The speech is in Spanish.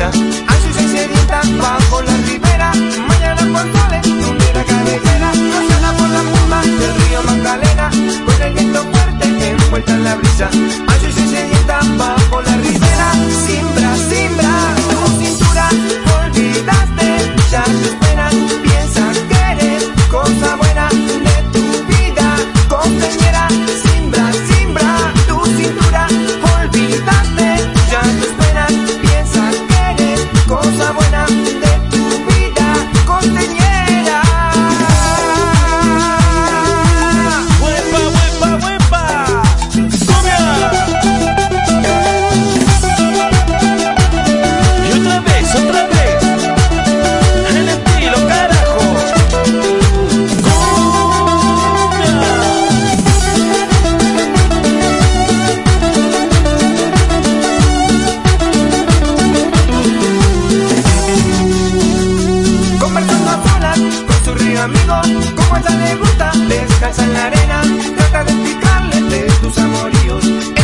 sonrisa, así sincerita bajo la ribera, mañana por sole, la carretera, pasada por la pluma del río Magdalena, con el viento fuerte envuelta en la brisa, así sincerita bajo la ribera, simbra, simbra, tu cintura, olvidaste ya conmigo, como a ella le gusta, descansa en la arena, trata de explicarle de tus amoríos.